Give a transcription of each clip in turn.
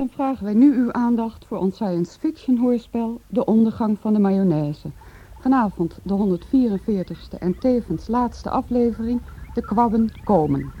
Dan vragen wij nu uw aandacht voor ons science fiction hoorspel De Ondergang van de Mayonaise. Vanavond de 144ste en tevens laatste aflevering De Kwabben Komen.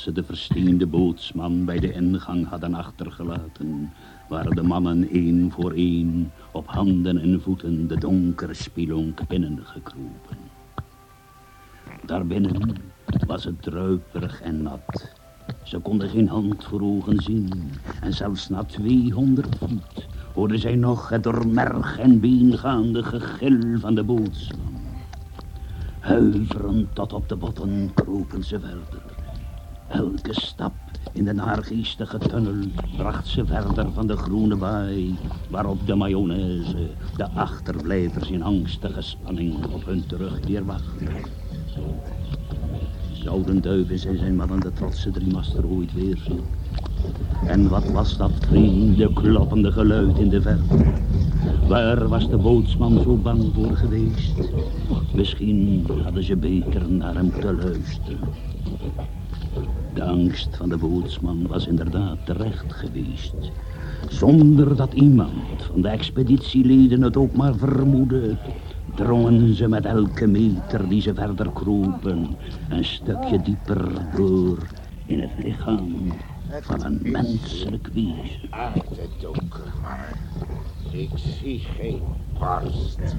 Ze de versteende bootsman bij de ingang hadden achtergelaten, waren de mannen één voor één op handen en voeten de donkere spilonk binnengekropen. Daarbinnen was het druiperig en nat. Ze konden geen hand voor ogen zien en zelfs na 200 voet hoorden zij nog het door merg en been gaande gegil van de bootsman. Huiverend tot op de botten kropen ze verder. Elke stap in de naargeestige tunnel bracht ze verder van de groene baai, waarop de mayonaise de achterblijvers in angstige spanning op hun terugkeer wachten. Zouden duiven zijn zijn mannen de trotse driemaster ooit weerzien? En wat was dat vreemde kloppende geluid in de verte? Waar was de bootsman zo bang voor geweest? Misschien hadden ze beter naar hem te luisteren. De angst van de bootsman was inderdaad terecht geweest. Zonder dat iemand van de expeditieleden het ook maar vermoedde... drongen ze met elke meter die ze verder kropen... een stukje dieper door in het lichaam van een menselijk wezen. Uit het donker, maar ik zie geen barst.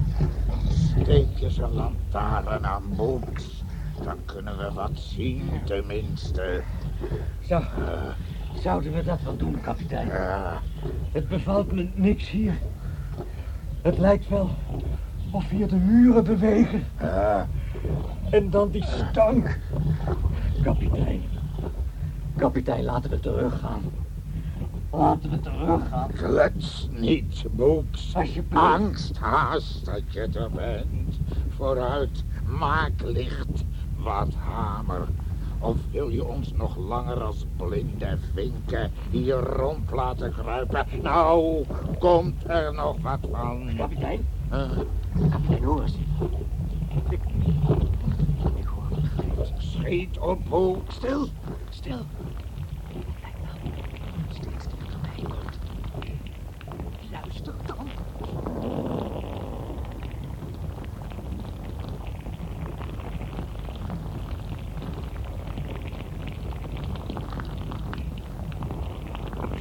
Steek je een lantaarn aan boord, dan kunnen we wat zien tenminste. Zo, zouden we dat wel doen, kapitein? Het bevalt me niks hier. Het lijkt wel of hier de muren bewegen. En dan die stank. Kapitein. Kapitein, laten we teruggaan. Laten we teruggaan. Klets niet, Boeks. Angst haast dat je er bent. Vooruit, maak licht. Wat hamer. Of wil je ons nog langer als blinde vinken hier rond laten kruipen? Nou, komt er nog wat van. Kapitein, Eh, kapitein, hoor eens. Ik, ik hoor het. schiet op, Boeks. Stil, stil. Kijk nou, steeds dichterbij. Luister dan.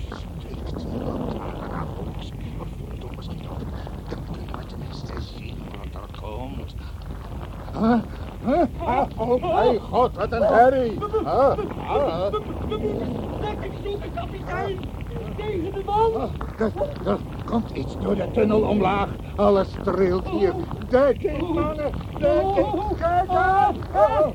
Steekt die lantaarn aan, Boeks. Verdomme, schiet op. Dan kunnen we tenminste zien wat er komt. Huh? Huh? Ah, oh mijn god, wat een herrie. Huh? Dekking zoeken, kapitein. Tegen de wal. Er, komt iets door de tunnel omlaag. Alles trilt hier. Dekking, mannen. Dekking. Kijk. Oh.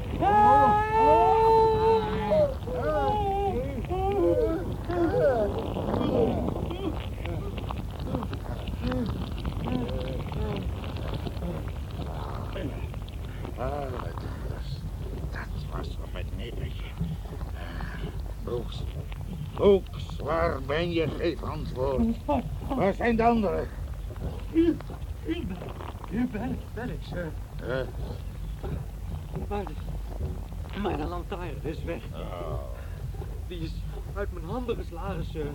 Ah, dat was, dat was op het nippertje. Boeks, Ben je? Geef antwoord. Waar zijn de anderen? Ben, hier ben ik, ben ik, sir. Eh, Maar, de lantaarn is weg. oh. Die is uit mijn handen geslagen, sir.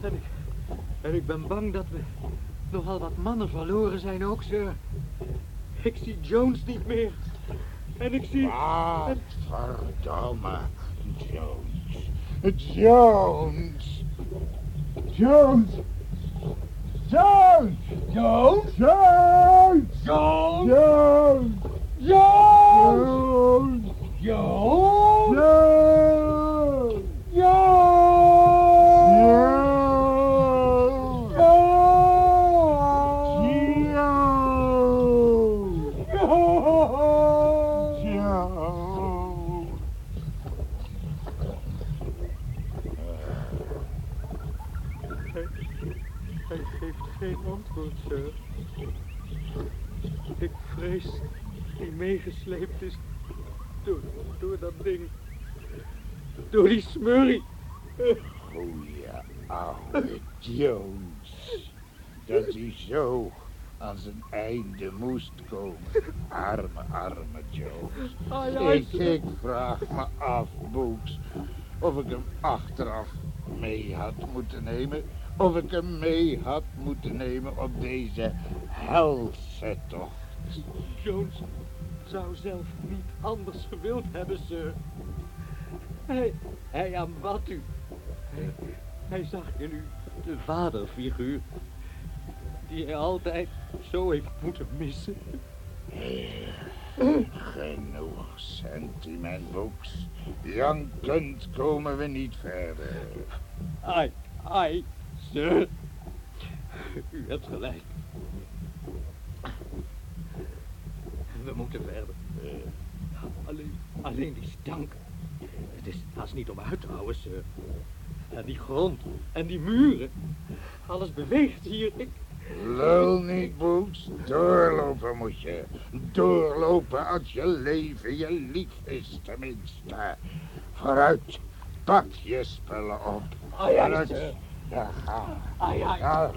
En ik, en ik ben bang dat we nogal wat mannen verloren zijn ook, sir. Ik zie Jones niet meer. En ik zie... Ah, verdomme. Jones. Jones. Jones. Jones. Jones. Jones. Jones! Jones. Jones! Mee had moeten nemen. Of ik hem mee had moeten nemen op deze helse tocht. Jones zou zelf niet anders gewild hebben, sir. Hij, hij aanbad u. Hij, hij zag in u de vaderfiguur die hij altijd zo heeft moeten missen. Genoeg sentiment, Boeks. Jankend komen we niet verder. Ai, ai, sir. U hebt gelijk. We moeten verder. Alleen, alleen die stank. Het is haast niet om uit te houden, sir. En die grond en die muren. Alles beweegt hier. Ik, Lul niet, Boeks. Doorlopen moet je. Doorlopen als je leven je lief is, tenminste. Vooruit, pak je spullen op. Ai, ai, Vooruit. ai, ai.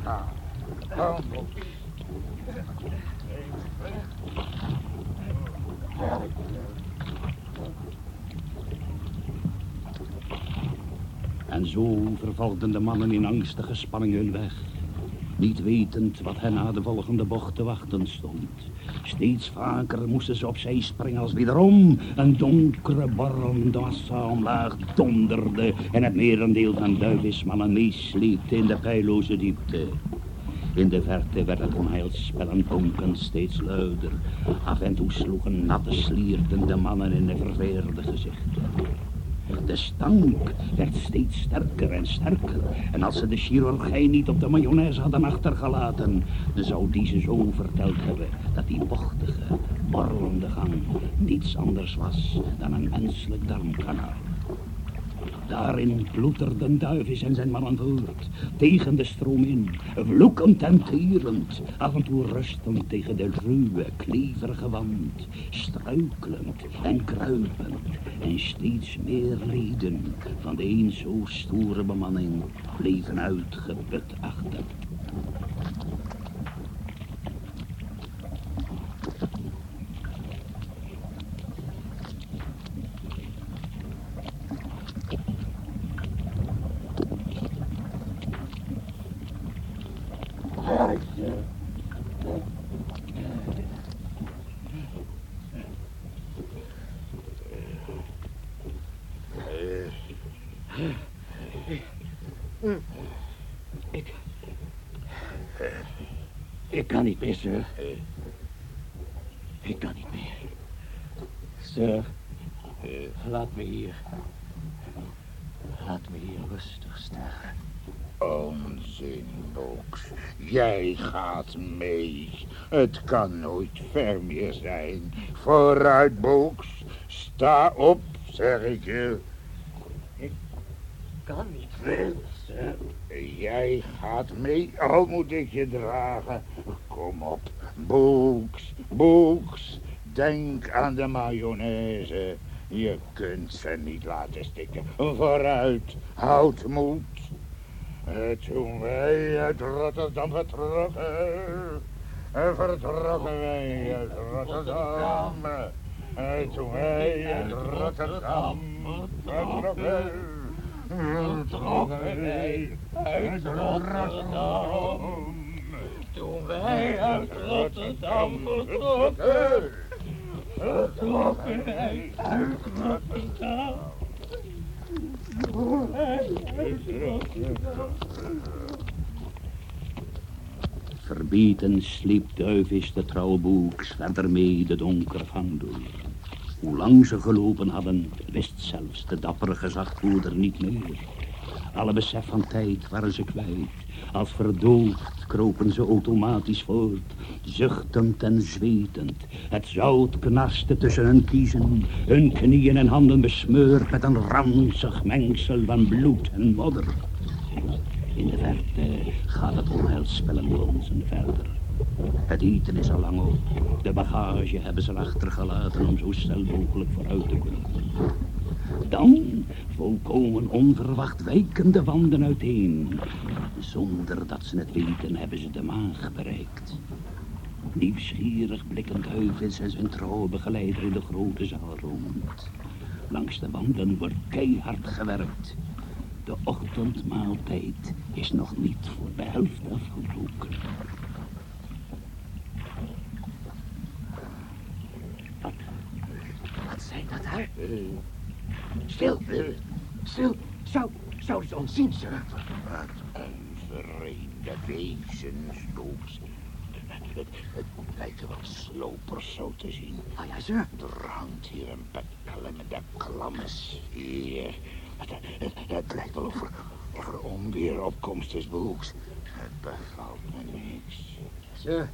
Kom, Boeks. En zo vervolgden de mannen in angstige spanning hun weg. Niet wetend wat hen na de volgende bocht te wachten stond. Steeds vaker moesten ze opzij springen als wederom een donkere borrelende massa omlaag donderde en het merendeel van duivismannen meesleepte in de peilloze diepte. In de verte werd het onheilspel en bonken steeds luider. Af en toe sloegen natte slierten de mannen in de verveerde gezichten. De stank werd steeds sterker en sterker. En als ze de chirurgijn niet op de mayonaise hadden achtergelaten, dan zou die ze zo verteld hebben dat die bochtige, borrelende gang niets anders was dan een menselijk darmkanaal. Daarin ploeterden duivis en zijn mannen voort, tegen de stroom in, vloekend en tierend, af en toe rustend tegen de ruwe, kleverige wand, struikelend en kruipend, en steeds meer leden van de eens zo stoere bemanning bleven uitgeput achter. Ik... Ik kan niet meer, sir. Ik kan niet meer. Sir, laat me hier. Laat me hier rustig sterven. Onzin, Boks. Jij gaat mee. Het kan nooit ver meer zijn. Vooruit, Boks. Sta op, zeg ik je. Kan niet sir. Jij gaat mee, al moet ik je dragen. Kom op, Boeks, Boeks. Denk aan de mayonaise. Je kunt ze niet laten stikken. Vooruit, houd moed. Eh, Toen wij uit Rotterdam vertrokken, eh, vertrokken wij uit Rotterdam. Eh, Toen wij uit Rotterdam vertrokken, vertrokken wij uit Rotterdam. Toen wij uit Rotterdam vertrokken, vertrokken wij uit Rotterdam. Verbeten sleept duivis de trouwe boeks verder mee de donkere gang door. Hoe lang ze gelopen hadden, wist zelfs de dappere gezagvoerder niet meer. Alle besef van tijd waren ze kwijt. Als verdoofd kropen ze automatisch voort, zuchtend en zwetend. Het zout knarste tussen hun kiezen, hun knieën en handen besmeurd met een ranzig mengsel van bloed en modder. In de verte gaat het onheilspellende lonzen verder. Het eten is al lang op. De bagage hebben ze achtergelaten om zo snel mogelijk vooruit te kunnen. Dan, volkomen onverwacht, wijken de wanden uiteen. Zonder dat ze het weten, hebben ze de maag bereikt. Nieuwsgierig blikken duivens en zijn trouwe begeleider in de grote zaal rond. Langs de wanden wordt keihard gewerkt. De ochtendmaaltijd is nog niet voor de helft afgebroken. Wat, wat zijn dat daar? Stil, stil. Zou, zouden ze ons zien, sir? Wat een vreemde wezens, Boeks. Het, het lijken wel slopers zo te zien. Ah ja, sir. Er hangt hier een beklemmende klamme sfeer. Het, het, het lijkt wel of er, of er onweer opkomst is, Boeks. Het bevalt me niks. Sir,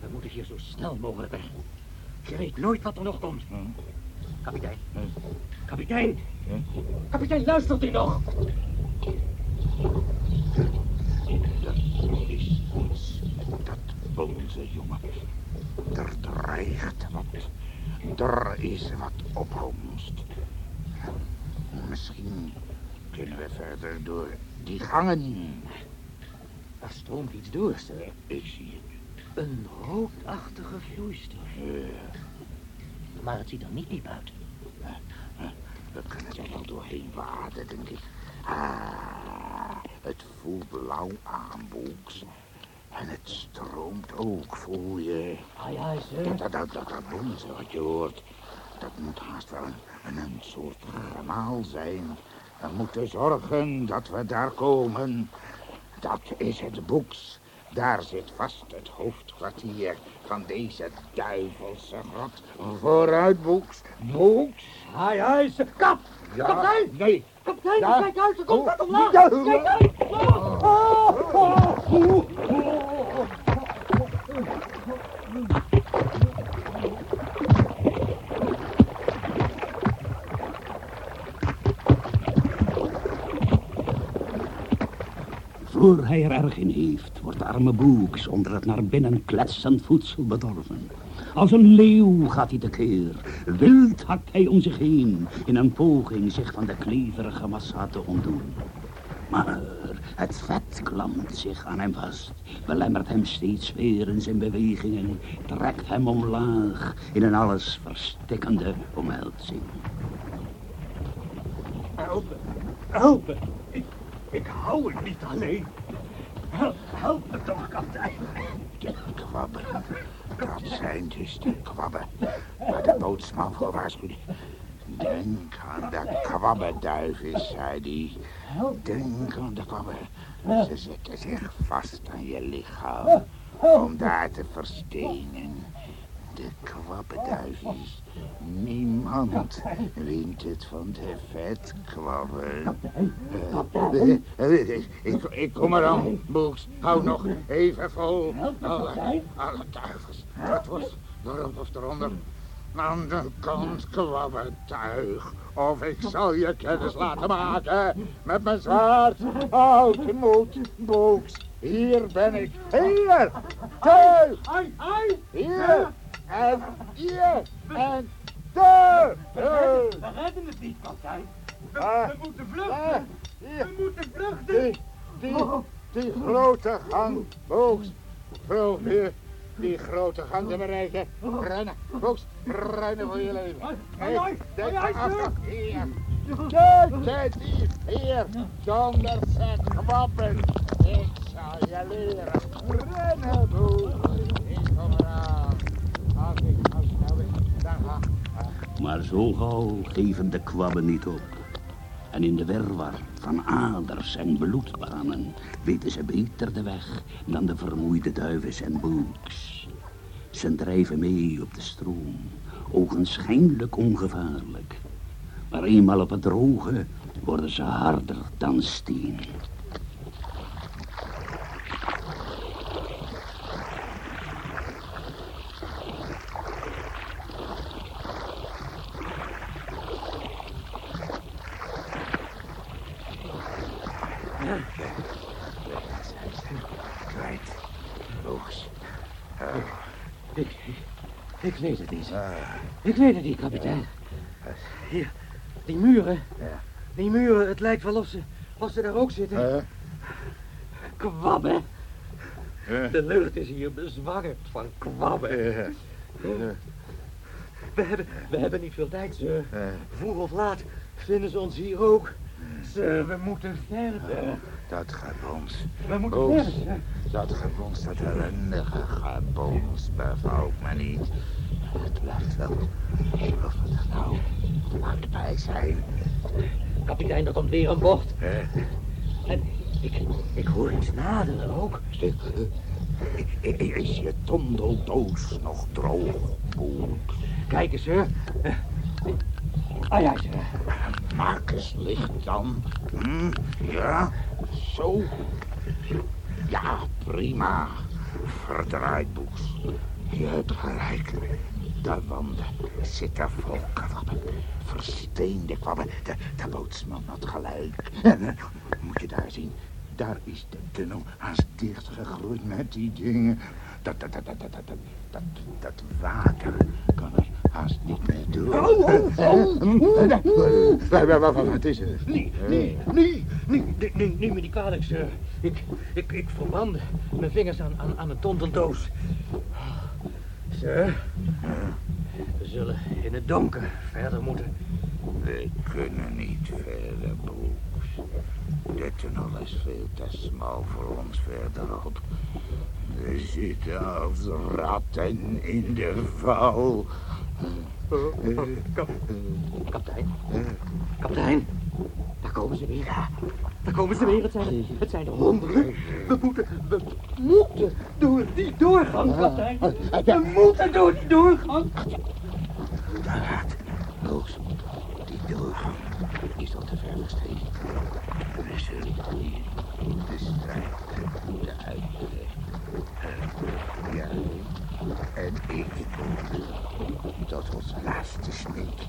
we moeten hier zo snel mogelijk weg. Je weet nooit wat er nog komt. Hm? Kapitein. Hm? Kapitein. Hm? Kapitein, luistert u nog? Er is iets met dat bonze jongen. Er dreigt wat. Er is wat opkomst. Misschien kunnen we verder door die gangen. Er stroomt iets door, sir. Ik zie het. Een roodachtige vloeistof. Eh, Maar het ziet er niet diep uit. we kunnen er wel doorheen waden, denk ik. Ah, het voelt blauw aan, Boeks. En het stroomt ook, voel je. Aye, sir. Dat, dat, dat, dat, dat wat je hoort, dat moet haast wel een, een, een soort gemaal zijn. We moeten zorgen dat we daar komen. Dat is het boeks. Daar zit vast het hoofdkwartier van deze duivelse grot. Vooruit, boeks. Boeks. Aye, sir. Kap! Ja, Kapitein! Nee. Kapitein, Ja. kijk uit, er komt Oh. omlaag! Ja. Kijk uit! Oh, oh, Voor hij er erg in heeft, wordt de arme Boeks onder het naar binnen kletsend voedsel bedorven. Als een leeuw gaat hij tekeer. Wild hakt hij om zich heen in een poging zich van de kleverige massa te ontdoen. Maar het vet klampt zich aan hem vast, belemmert hem steeds weer in zijn bewegingen, trekt hem omlaag in een alles verstikkende omhelzing. Helpen, helpen. Ik, hou het niet alleen. Help, help me toch, kapitein. De kwabben. Dat zijn dus de kwabben. Waar de bootsman voor waarschuwde. Denk aan de kwabbenduiven, zei hij. Denk aan de kwabben. Ze zetten zich vast aan je lichaam. Om daar te verstenen. De kwabbenduivies. Niemand wint het van de vetkwabben. Eh, ik, ik, kom eraan, Boeks. Hou nog even vol. Alle, alle duivels. Het wordt erop of eronder. Aan de kant kwabbentuig. Of ik zal je kennis laten maken met mijn zwaard. Houd moed, Boeks. Hier ben ik. Hier! Tuig! Hier! En hier! En daar! We redden het niet, kapitein. We, Ah. we moeten Ah, vluchten. hier! We moeten vluchten. Die, die, die grote gang, Boeks. Probeer die grote gang te bereiken. Rennen, Boeks, rennen voor je leven. Ai, denk sir. hier. Kijk, hier, hier. Zonder zet kwappen. Ik zal je leren. Rennen, Boeks. Ik kom eraan. Als ik nou snel ben, dan ga Maar zo gauw geven de kwabben niet op. En in de wirwar van aders en bloedbanen weten ze beter de weg dan de vermoeide duivens en boeks. Ze drijven mee op de stroom, ogenschijnlijk ongevaarlijk. Maar eenmaal op het droge worden ze harder dan steen. Ik weet het niet, kapitein. Hier, die muren. Ja. Die muren, het lijkt wel of ze, of ze daar ook zitten. Eh, Kwabben. eh, De lucht is hier bezwangerd van kwabben. eh, We hebben, we hebben niet veel tijd, sir. eh. Vroeg of laat vinden ze ons hier ook. Sir, we moeten verder. Dat gebons. We moeten verder. Dat gebons, dat ellendige gebons bevalt me niet. Het lijkt wel of we er nou bij zijn. Kapitein, er komt weer een bocht. Eh, En ik, ik hoor iets naderen ook. ik, eh, is je tondeldoos nog droog? Kijk eens. Eh, Ah ja, sir. Maak eens licht dan. Hm? Ja, zo. Ja, prima. Verdraaid, Boeks. Je hebt gelijk. De wanden zitten vol kwabben. Versteende kwabben. De, de bootsman had gelijk. Moet je daar zien. Daar is de tunnel haast dichtgegroeid met die dingen. Dat, dat, dat, dat, dat, dat, dat, dat water kan er haast niet meer door. Wat is er? Nee, nee, nee, nee, nee, nee, neem me niet kwalijk, sir. Ik, ik, ik verbrandde mijn vingers aan, aan, aan een tonteldoos. We zullen in het donker verder moeten. We kunnen niet verder, Brooks. De tunnel is veel te smal voor ons verderop. We zitten als ratten in de val. Oh, Kap, kapitein, kapitein, daar komen ze weer. Daar komen ze weer, het zijn, het zijn honderden. We moeten, we moeten door die doorgang, kapitein. We moeten door die doorgang. Daar gaat Brooks. Die doorgang is al te ver verstreken. We zullen hier de strijd moeten uitvechten. Ja, en ik tot ons laatste smeek.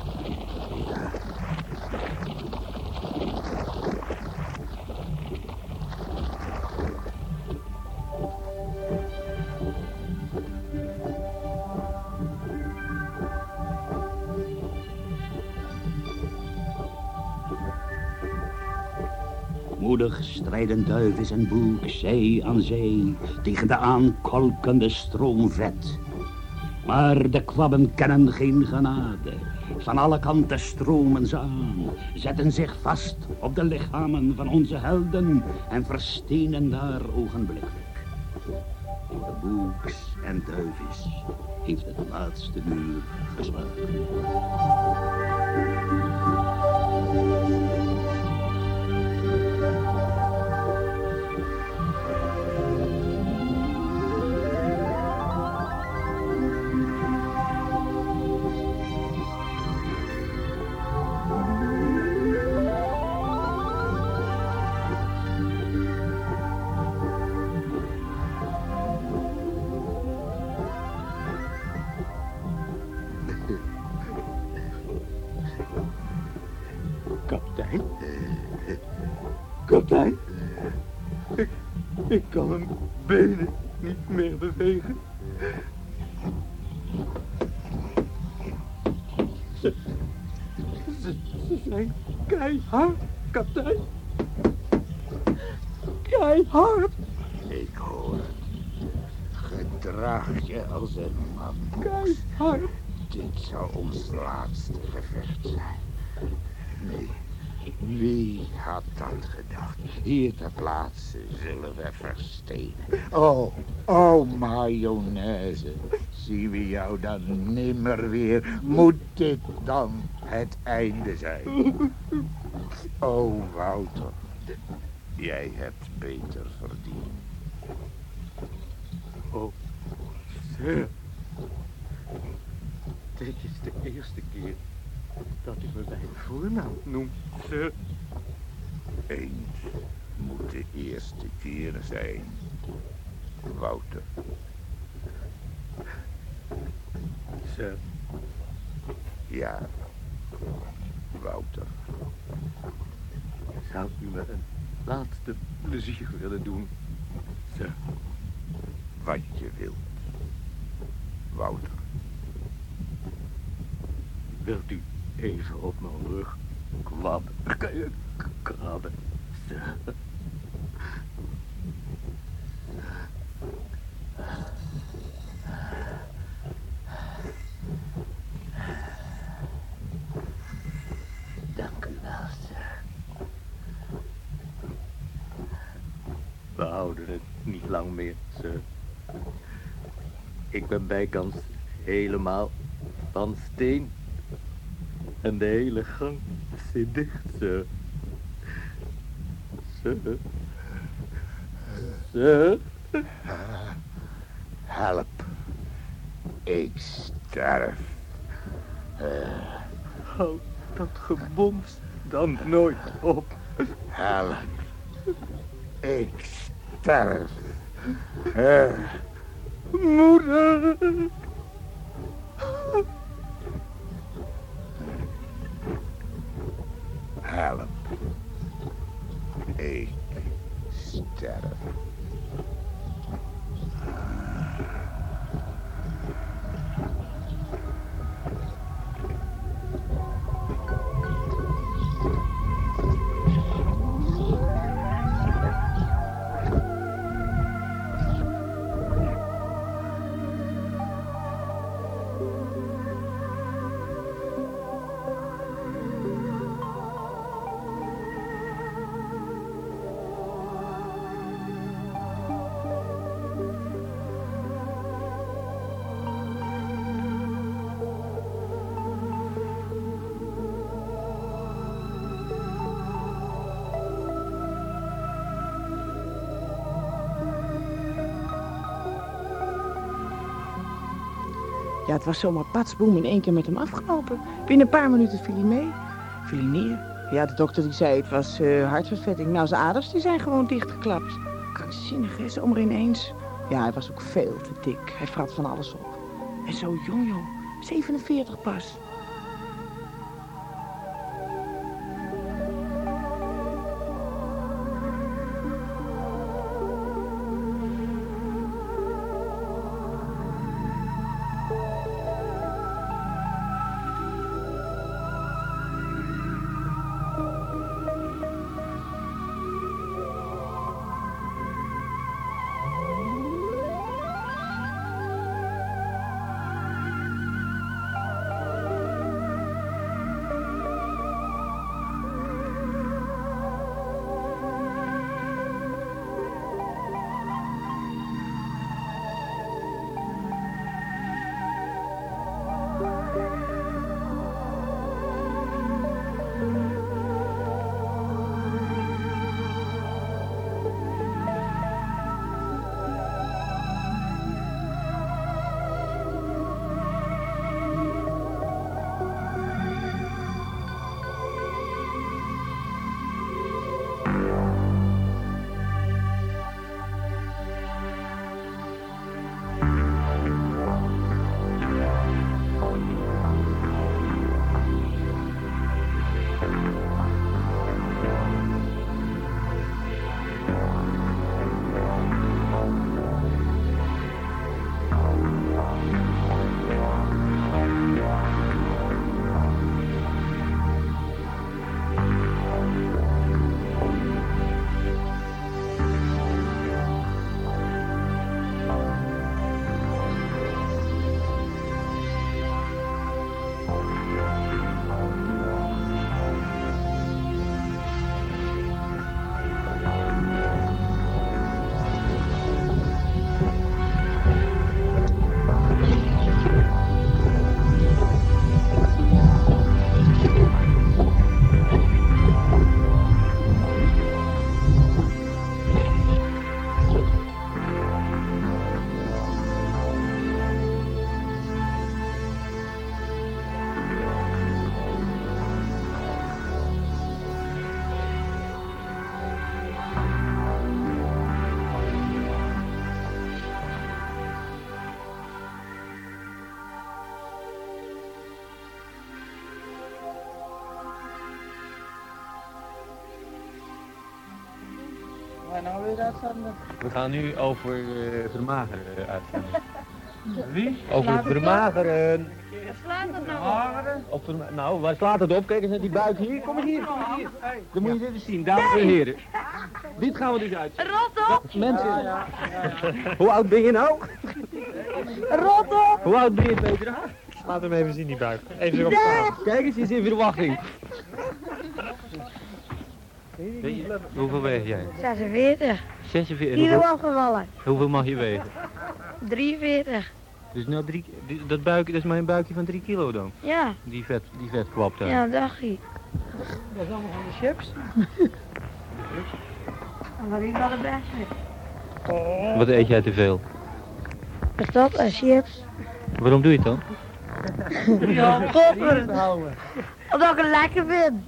Strijden duivis en boek, zee aan zee, tegen de aankolkende stroom vet. Maar de kwabben kennen geen genade. Van alle kanten stromen ze aan, zetten zich vast op de lichamen van onze helden en verstenen daar ogenblikkelijk. De boeks en duivis heeft het laatste uur geslagen. Hier ter plaatse zullen we verstenen. Oh, oh, mayonaise. Zien we jou dan nimmer weer? Moet dit dan het einde zijn? Oh, Wouter. Jij hebt beter verdiend. Oh, sir. Dit is de eerste keer dat u me bij de voornaam noemt, sir. Eens moet de eerste keer zijn. Wouter. Sir, Ja, Wouter. zou u me een laatste plezier willen doen, sir? Wat je wilt. Wouter. Wilt u even op mijn rug kwabben? Krabben. Dank u wel, sir. We houden het niet lang meer, sir. Ik ben bijkans helemaal van steen. En de hele gang zit dicht, sir. Sir. Sir. Help. Ik sterf. Houd dat gebons dan nooit op. Help. Ik sterf. Eh, Moeder. Ja, het was zomaar patsboom in één keer met hem afgelopen. Binnen een paar minuten viel hij mee. Viel hij neer. Ja, de dokter die zei het was eh, hartvervetting. Nou, zijn aders die zijn gewoon dichtgeklapt. Krankzinnig, hè, zomaar ineens. Ja, hij was ook veel te dik. Hij vrat van alles op. En zo jong, jong. 47 pas. We gaan nu over uh, de mager uh, uitzenden. Wie? Over het vermageren. Slaat dat nou op? Nou, waar slaat het op? Kijk eens naar die buik hier. Kom eens hier, kom eens hier. Dan moet je dit eens zien, dames en heren. Dit gaan we dus uit. Rot op! Mensen, hoe oud ben je nou? Rot op! Hoe oud ben je, Petra? Laat hem even zien, die buik. Even erop staan. Kijk eens, je is in verwachting. Hoeveel weeg jij? 46. 46. Kilo Hoeveel, afgevallen. hoeveel mag je wegen? 43. Dus nou drie, dat, buik, dat is maar een buikje van 3 kilo dan. Ja, Die vet, die vet kwap daar. ja, dacht ik. Dat is allemaal van de chips. En dat is wel de beste. Wat eet jij te veel? Patat en chips. Waarom doe je het dan? Ja, kopper. Omdat ik het lekker vind.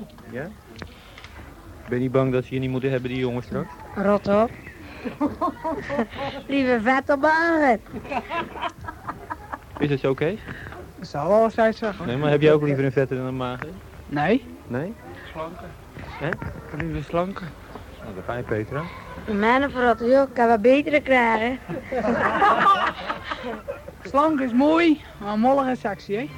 Ben je niet bang dat ze je niet moeten hebben, die jongens straks? Rot op. Lieve vet op mijn Is dat zo, Kees? Dat zou wel eens zeggen. Nee, maar heb jij ook liever een vette dan een mager? Nee. Nee? Liever slanker. Nou, dan ga je, Petra. Mijn verrot, joh, ik kan wat betere krijgen. Slank is mooi, maar mollig is sexy, hè?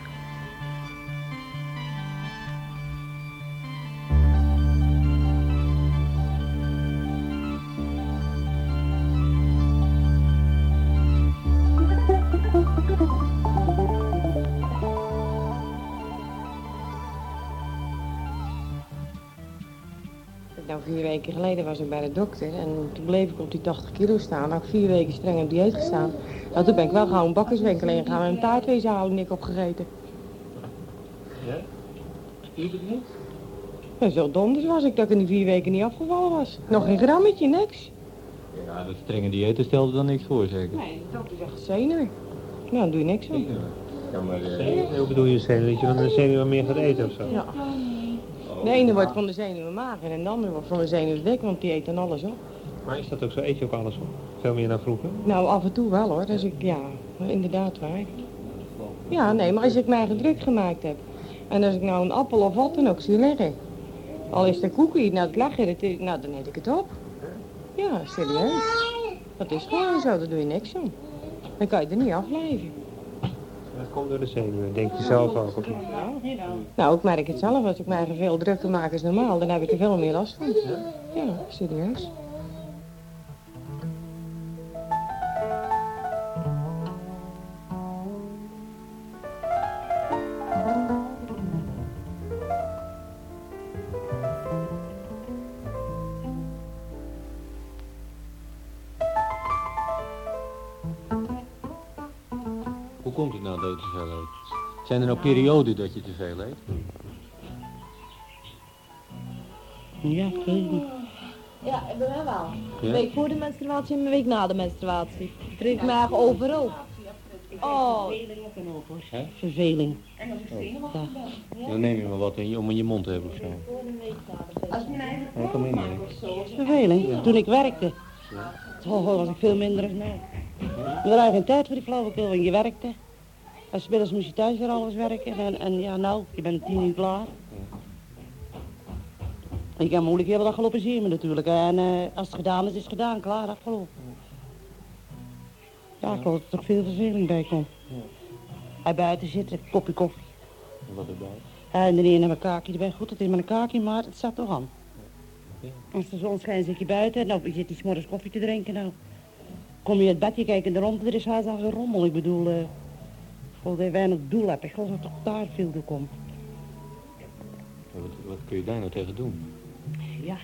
Geleden was ik bij de dokter en toen bleef ik op die 80 kilo staan. Nou, ik vier weken streng op dieet gestaan. Nou, toen ben ik wel gauw een bakkerswinkel ingegaan en een taartwezen houden en ik opgegeten. Doet het niet? En zo donders was ik dat ik in die vier weken niet afgevallen was. Nog geen grammetje, niks. Ja, dat strenge dieet stelde dan niks voor, zeker? Nee, de dokter zegt zenuwen. Nou, dan doe je niks aan. Ja, maar... Hoe bedoel je zenuw? Dat je van de zenuwen meer gaat eten of zo? Ja. De ene wordt van de zenuwen mager en de andere wordt van de zenuwen dik, want die eet dan alles op. Maar is dat ook zo? Eet je ook alles op? Veel meer dan vroeger? Nou, af en toe wel hoor. Dus ik, ja, inderdaad waar. Ja, nee, maar als ik mij druk gemaakt heb. En als ik nou een appel of wat dan ook zie liggen. Al is de koekie, nou het leggen, dat is- nou dan eet ik het op. Ja, serieus. Dat is gewoon zo, daar doe je niks aan. Dan kan je er niet afblijven. Dat komt door de zenuwen, denk je zelf ook. Of niet? Nou, ik merk het zelf. Als ik mij veel drukker maak als normaal, dan heb ik er veel meer last van. Ja, serieus. Zijn er nou perioden dat je te veel eet? Ja, ik weet het niet. Ja, ik ben wel. Ja? Een week voor de menstruatie en een week na de menstruatie. Het riekt mij eigenlijk overal. Oh, Hè? Verveling. Ja. Dan neem je maar wat in je, om in je mond te hebben of zo. Ja, kom in, nee. Verveling. Toen ik werkte, oh, was ik veel minder dan nu. Er was geen tijd voor die flauwekul, want je werkte. En smiddags moest je thuis weer alles werken. En, en ja, nou, je bent tien uur klaar. Ik heb moeilijk de hele dag gelopen zemen natuurlijk. En eh, als het gedaan is, is het gedaan. Klaar, afgelopen. Ja, ik geloof dat er toch veel verveling bij komt. En buiten zit een kopje koffie. En Wat erbij? En de ene met een kaakje erbij. Goed, het is met een kaakje, maar het staat toch aan. Als de zon schijnt zit je buiten. Nou, je zit iets morgens koffie te drinken. Nou, kom je uit bed, je kijkt in de rond. Er is haast al gerommel. Ik bedoel, eh, ik je weinig doel hebt. Ik geloof dat toch daar veel toe komt. Wat, wat kun je daar nou tegen doen? Ja.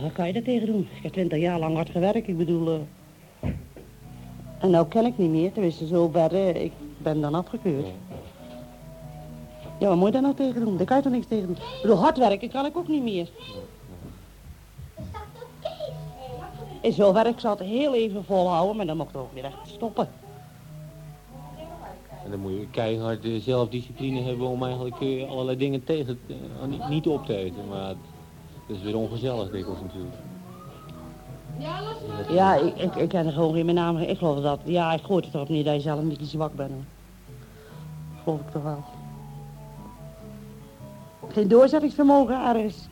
Wat kan je daar tegen doen? Ik heb twintig jaar lang hard gewerkt. Ik bedoel... eh, En nou ken ik niet meer. Tenminste, zo ver. eh, ik ben dan afgekeurd. Ja, wat moet je daar nou tegen doen? Daar kan je toch niks tegen doen? Ik bedoel, hard werken kan ik ook niet meer. In zover ik zat heel even volhouden, maar dan mocht ik ook weer echt stoppen. En dan moet je keihard eh, zelfdiscipline hebben om eigenlijk eh, allerlei dingen tegen, te- eh, niet, niet op te eten. Maar dat is weer ongezellig dikwijls natuurlijk. Ja, ik, ik, ik ken er gewoon geen mijn naam. Ik geloof dat. Ja, ik gooi het erop neer dat je zelf een beetje zwak bent. Hoor. Geloof ik toch wel. Geen doorzettingsvermogen ergens.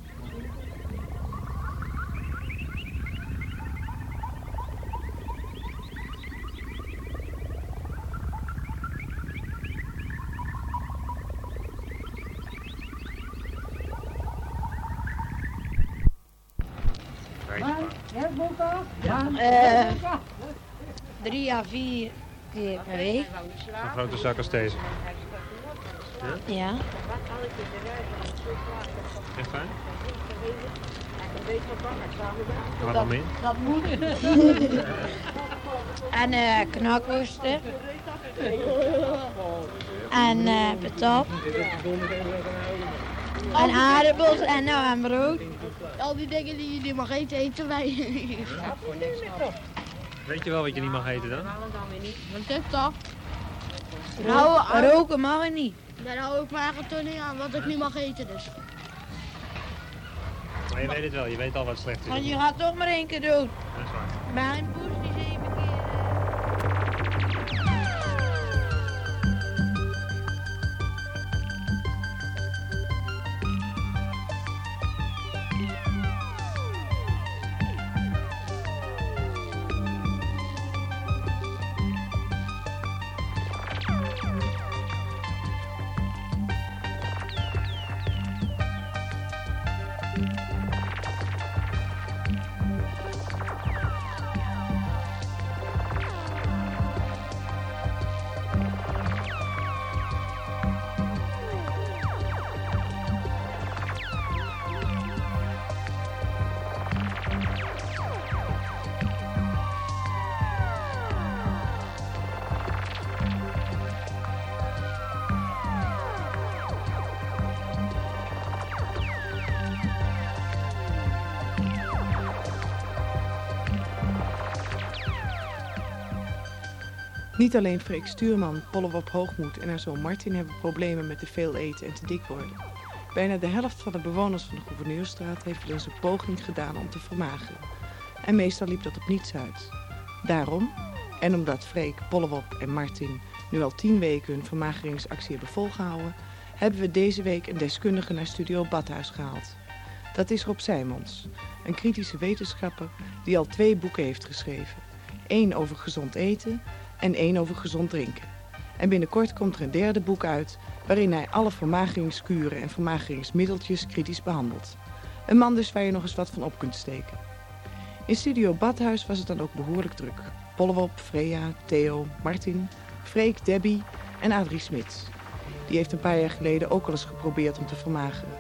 Eh, drie à vier keer per week. Een grote zak als deze. Ja? Ja. Echt waar? Wat nog meer? Dat moet. en eh knakworsten. En eh patat. En aardappels en nou en brood. Al die dingen die je niet mag eten, eten wij. Weet je wel wat je niet mag eten dan? Wat is dat? Nou, roken mag ik niet. Daar hou ik mijn eigen toch niet aan, wat ik niet mag eten dus. Maar je weet het wel, je weet al wat slecht is. Want je gaat toch maar één keer dood. Dat is waar. Mijn poes Niet alleen Freek Stuurman, Pollewop Hoogmoed en haar zoon Martin hebben problemen met te veel eten en te dik worden. Bijna de helft van de bewoners van de Gouverneursstraat heeft wel eens een poging gedaan om te vermageren. En meestal liep dat op niets uit. Daarom, en omdat Freek, Pollewop en Martin nu al tien weken hun vermageringsactie hebben volgehouden, hebben we deze week een deskundige naar Studio Badhuis gehaald. Dat is Rob Sijmons, een kritische wetenschapper die al twee boeken heeft geschreven. Eén over gezond eten en één over gezond drinken. En binnenkort komt er een derde boek uit waarin hij alle vermageringskuren en vermageringsmiddeltjes kritisch behandelt. Een man dus waar je nog eens wat van op kunt steken. In Studio Badhuis was het dan ook behoorlijk druk. Pollewop, Freya, Theo, Martin, Freek, Debbie en Adrie Smits. Die heeft een paar jaar geleden ook al eens geprobeerd om te vermageren.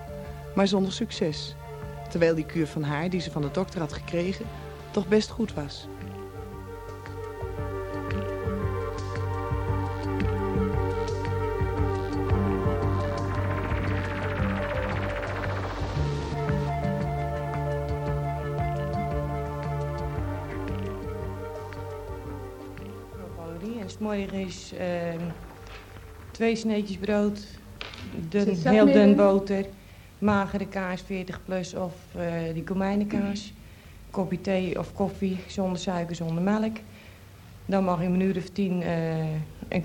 Maar zonder succes. Terwijl die kuur van haar, die ze van de dokter had gekregen, toch best goed was. S'morgens ehm twee sneetjes brood, dun, heel dun boter, magere kaas 40 plus of eh, die komijnenkaas. Kopje thee of koffie zonder suiker, zonder melk. Dan mag je om een uur of tien eh, een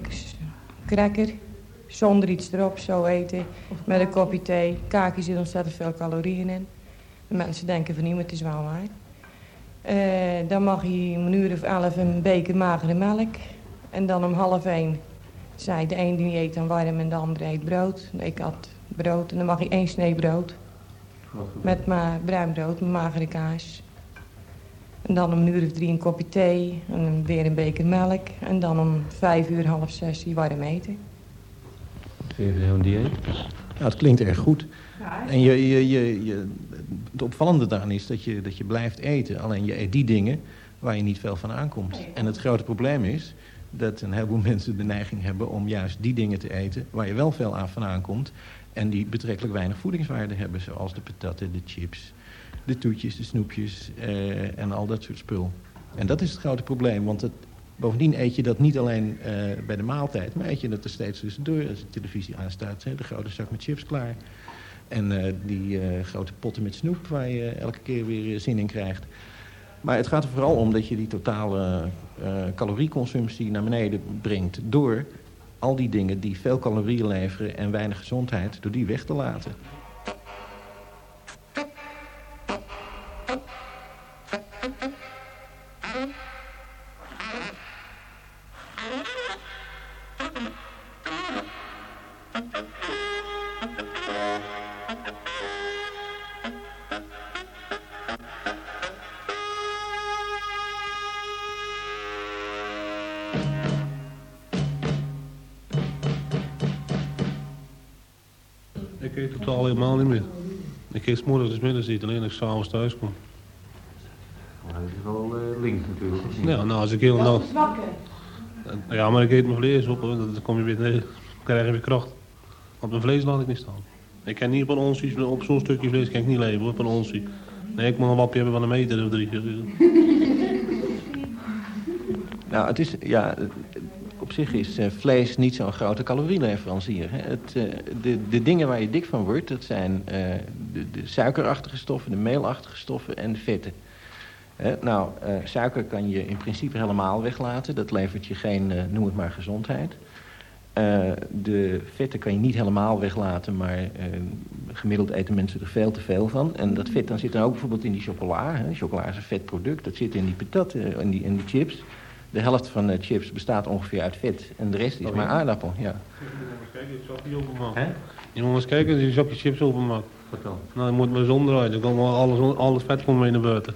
cracker zonder iets erop zo eten. Met een kopje thee. Kaakje zit ontzettend veel calorieën in. De mensen denken van niet, maar het is wel waar. Eh, dan mag je om een uur of elf een beker magere melk. En dan om half één zei de een die eet dan warm en de andere eet brood. Ik had brood en dan mag je één snee brood. Met ma bruin brood, met magere kaas. En dan om een uur of drie een kopje thee en dan weer een beker melk. En dan om vijf uur, half zes die warm eten. Je zo'n dieet? Ja, het klinkt erg goed. En je, je, je, je, het opvallende daaraan is dat je, dat je blijft eten. Alleen je eet die dingen waar je niet veel van aankomt. En het grote probleem is dat een heleboel mensen de neiging hebben om juist die dingen te eten waar je wel veel aan van aankomt. En die betrekkelijk weinig voedingswaarde hebben. Zoals de patatten, de chips, de toetjes, de snoepjes eh, en al dat soort spul. En dat is het grote probleem. Want het, bovendien eet je dat niet alleen eh, bij de maaltijd, maar eet je dat er steeds tussendoor. Als de televisie aanstaat, hè, de grote zak met chips klaar. En eh, die eh, grote potten met snoep waar je elke keer weer eh, zin in krijgt. Maar het gaat er vooral om dat je die totale eh, calorieconsumptie naar beneden brengt... door al die dingen die veel calorieën leveren en weinig gezondheid... door die weg te laten. Ik eet s morgens en s middags niet, alleen als ik s'avonds thuis kom. Maar dat is wel uh, link natuurlijk. Ja, nou als ik heel nou... Ja, maar ik eet mijn vlees op, hoor. dan kom je weer, nee, krijg je weer kracht. Want mijn vlees laat ik niet staan. Ik kan niet op een onsie, op zo'n stukje vlees kan ik niet leven hoor, op een onsie. Nee, ik moet een wapje hebben van een meter of drie. Nou, het is, ja, op zich is uh, vlees niet zo'n grote calorieleverancier. Hè. Het, uh, de, de dingen waar je dik van wordt, dat zijn uh, de, suikerachtige stoffen, de meelachtige stoffen en de vetten. nou, suiker kan je in principe helemaal weglaten. Dat levert je geen, noem het maar, gezondheid. de vetten kan je niet helemaal weglaten, maar gemiddeld eten mensen er veel te veel van. En dat vet dan zit dan ook bijvoorbeeld in die chocola. Hè. Chocola is een vetproduct, dat zit in die patat, in, die, in die chips. De helft van de chips bestaat ongeveer uit vet. En de rest is maar aardappel, ja. Je moet eens kijken als je een zakje chips openmaakt. Wat dan? Nou, dan moet maar zon eruit. Dan komt alles, alles vet komt mee naar buiten.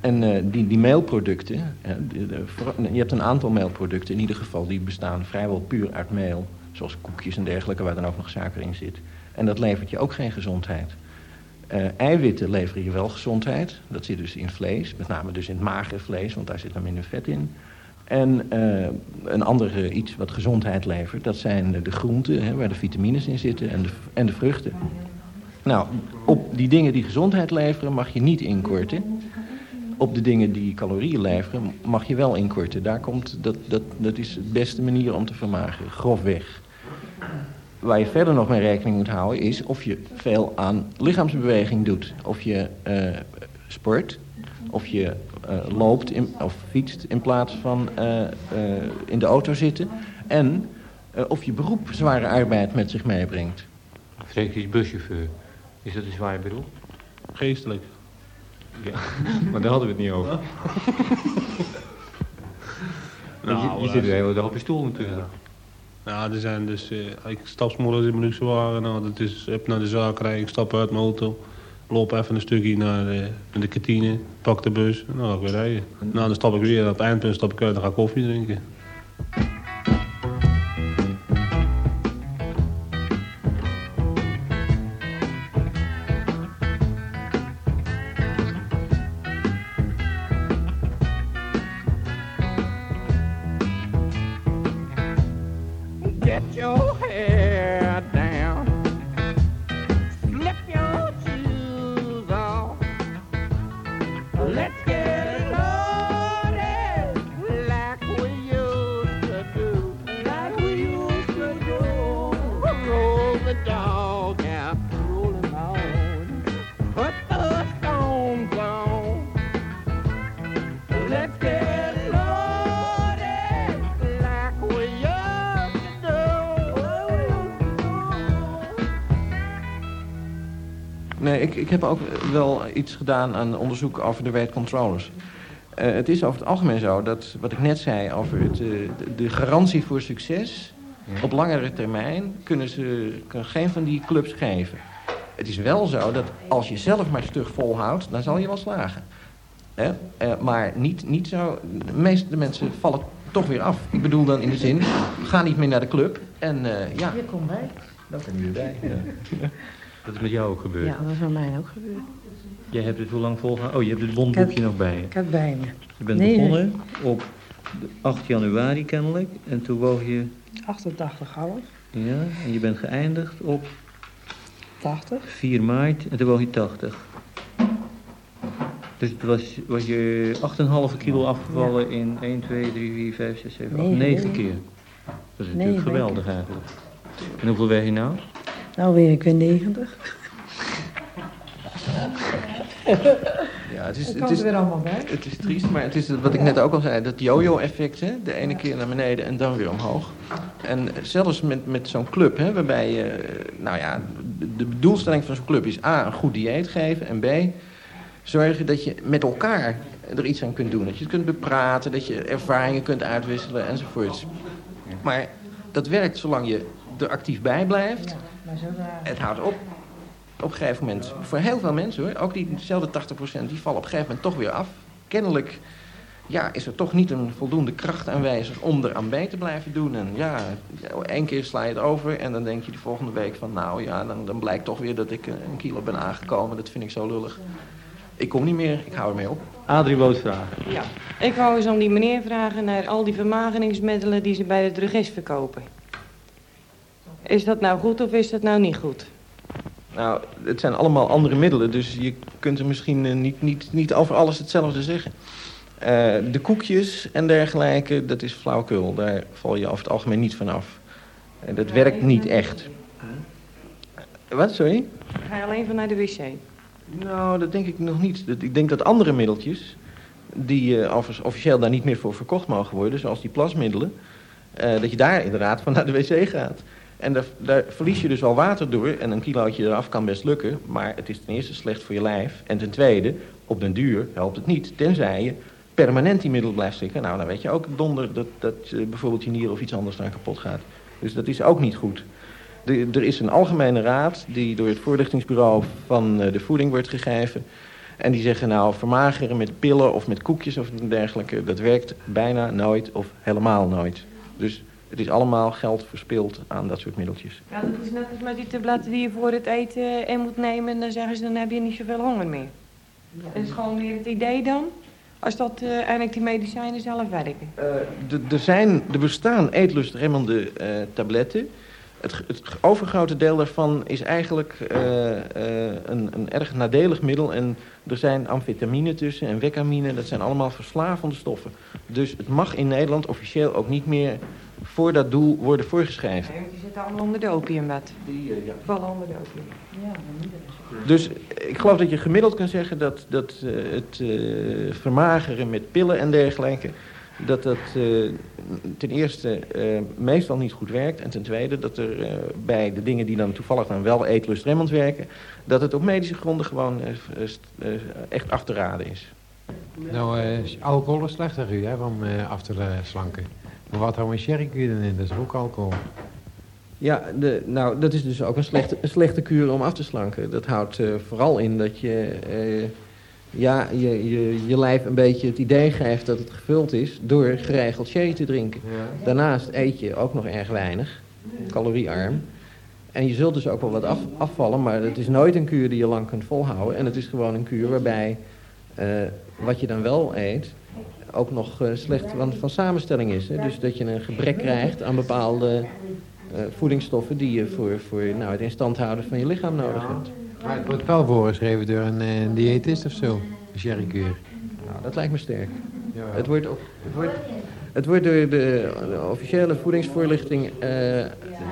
En uh, die, die meelproducten, uh, de, de, je hebt een aantal meelproducten in ieder geval... die bestaan vrijwel puur uit meel. Zoals koekjes en dergelijke, waar dan ook nog suiker in zit. En dat levert je ook geen gezondheid. Uh, eiwitten leveren je wel gezondheid. Dat zit dus in vlees, met name dus in het magere vlees, want daar zit dan minder vet in. En uh, een andere iets wat gezondheid levert, dat zijn de groenten, hè, waar de vitamines in zitten, en de, en de vruchten. Nou, op die dingen die gezondheid leveren mag je niet inkorten. Op de dingen die calorieën leveren mag je wel inkorten. Daar komt, dat, dat, dat is de beste manier om te vermageren, grofweg. Waar je verder nog mee rekening moet houden is of je veel aan lichaamsbeweging doet. Of je uh, sport, of je uh, loopt in, of fietst in plaats van uh, in de auto zitten. En of je beroep zware arbeid met zich meebrengt. Freek is buschauffeur. Is dat een zwaar beroep? Geestelijk. Ja, maar daar hadden we het niet over. nou, je, je zit de hele dag op je stoel natuurlijk. Ja, er zijn dus... Uh, ik stap s'morgens in mijn luxe wagen. Nou, dat is, heb naar de zaak rijden. Ik stap uit mijn auto. Loop even een stukje naar de, naar de kantine. Pak de bus. En dan ga ik weer rijden. Nou, dan stap ik weer. Op het eindpunt stap ik uit. Dan ga ik koffie drinken. get your head. Ik, ik heb ook wel iets gedaan aan onderzoek over de weightcontrollers. Uh, het is over het algemeen zo dat, wat ik net zei over het, uh, de, de, garantie voor succes... Ja. op langere termijn kunnen ze kunnen geen van die clubs geven. Het is wel zo dat als je zelf maar stug volhoudt, dan zal je wel slagen. Uh, maar niet, niet zo... De meeste mensen vallen toch weer af. Ik bedoel dan in de zin, ga niet meer naar de club en ja... Je komt bij. Dat kan je bij, ja. Dat is met jou ook gebeurd? Ja, dat is met mij ook gebeurd. Jij hebt het hoe lang volgehouden? Oh, je hebt het bondboekje nog bij je. Ik heb het bij me. Je bent nee, begonnen op 8 januari kennelijk. En toen woog je... 88,5. Ja, en je bent geëindigd op... 80. 4 maart en toen woog je 80. Dus toen was, was je 8,5 kilo afgevallen ja. in 1, 2, 3, 4, 5, 6, 7, 8, 9 keer. Dat is natuurlijk geweldig eigenlijk. En hoeveel weeg je nou? Nou weer ik weer 90. Ja, het is, het is, weer allemaal bij. Het is triest, maar het is wat ik net ook al zei, dat yo-yo-effect, hè? de ene keer naar beneden en dan weer omhoog. En zelfs met, met zo'n club, hè, waarbij je, nou ja, de, doelstelling van zo'n club is A, een goed dieet geven en B, zorgen dat je met elkaar er iets aan kunt doen. Dat je het kunt bepraten, dat je ervaringen kunt uitwisselen enzovoorts. Maar dat werkt zolang je er actief bij blijft. Het houdt op. Op een gegeven moment, voor heel veel mensen hoor, ook die, diezelfde 80%, die vallen op een gegeven moment toch weer af. Kennelijk ja, is er toch niet een voldoende kracht aanwezig om er aan bij te blijven doen. En ja, één keer sla je het over en dan denk je de volgende week van... nou ja, dan, dan blijkt toch weer dat ik een kilo ben aangekomen. Dat vind ik zo lullig. Ik kom niet meer, ik hou ermee op. Adrie Woosvraag. Ja, ik wou eens aan die meneer vragen naar al die vermageringsmiddelen die ze bij de drugist verkopen. Is dat nou goed of is dat nou niet goed? Nou, het zijn allemaal andere middelen, dus je kunt er misschien eh, niet, niet, niet over alles hetzelfde zeggen. Uh, de koekjes en dergelijke, dat is flauwkul. Daar val je over het algemeen niet van af. Uh, dat werkt niet echt. Wat, sorry? Ga je alleen van naar de wc? Nou, dat denk ik nog niet. Ik denk dat andere middeltjes, die uh, officieel daar niet meer voor verkocht mogen worden, zoals die plasmiddelen, dat je daar inderdaad van naar de wc gaat. En daar, verlies je dus al water door. En een kilootje eraf kan best lukken. Maar het is ten eerste slecht voor je lijf. En ten tweede, op den duur helpt het niet. Tenzij je permanent die middel blijft slikken. Nou, dan weet je ook donder dat, dat uh, bijvoorbeeld je nier of iets anders dan kapot gaat. Dus dat is ook niet goed. Er is een algemene raad die door het voorlichtingsbureau van uh, de voeding wordt gegeven. En die zeggen nou, vermageren met pillen of met koekjes of dergelijke... dat werkt bijna nooit of helemaal nooit. Dus het is allemaal geld verspild aan dat soort middeltjes. Ja, dat is net als met die tabletten die je voor het eten in moet nemen. En dan zeggen ze, dan heb je niet zoveel honger meer. Ja. Dat is gewoon weer het idee dan. Als dat uh, eigenlijk die medicijnen zelf werken. Uh, er, zijn, er bestaan eetlustremmende uh, tabletten. Het, het, overgrote deel daarvan is eigenlijk een, een erg nadelig middel. En er zijn amfetamine tussen en wecamine. Dat zijn allemaal verslavende stoffen. Dus het mag in Nederland officieel ook niet meer voor dat doel worden voorgeschreven. Nee, die zitten allemaal onder de opiumwet. Die, uh, ja. Vallen onder de opium. Ja, dus ik geloof dat je gemiddeld kan zeggen dat, dat uh, het uh, vermageren met pillen en dergelijke... dat dat ten eerste meestal niet goed werkt... en ten tweede dat er bij de dingen die dan toevallig dan wel eetlustremmend werken... dat het op medische gronden gewoon echt af te raden is. Nou, alcohol is slechter u, hè, om af te slanken. Maar wat hou een sherrykuur dan in? Dat is ook alcohol. Ja, de, nou, dat is dus ook een slechte, een slechte kuur om af te slanken. Dat houdt uh, vooral in dat je, uh, ja, je, je, je lijf een beetje het idee geeft dat het gevuld is door geregeld sherry te drinken. Ja. Daarnaast eet je ook nog erg weinig, caloriearm. En je zult dus ook wel wat af, afvallen, maar het is nooit een kuur die je lang kunt volhouden. En het is gewoon een kuur waarbij uh, wat je dan wel eet, ook nog uh, slecht van, van samenstelling is. Hè? Dus dat je een gebrek krijgt aan bepaalde uh, voedingsstoffen die je voor, voor nou, het in stand houden van je lichaam nodig hebt. Maar het wordt wel voorgeschreven door een, uh, een diëtist of zo, een sherrykuur. Nou, dat lijkt me sterk. Ja. Het, wordt, het, wordt, het wordt door de, de officiële voedingsvoorlichting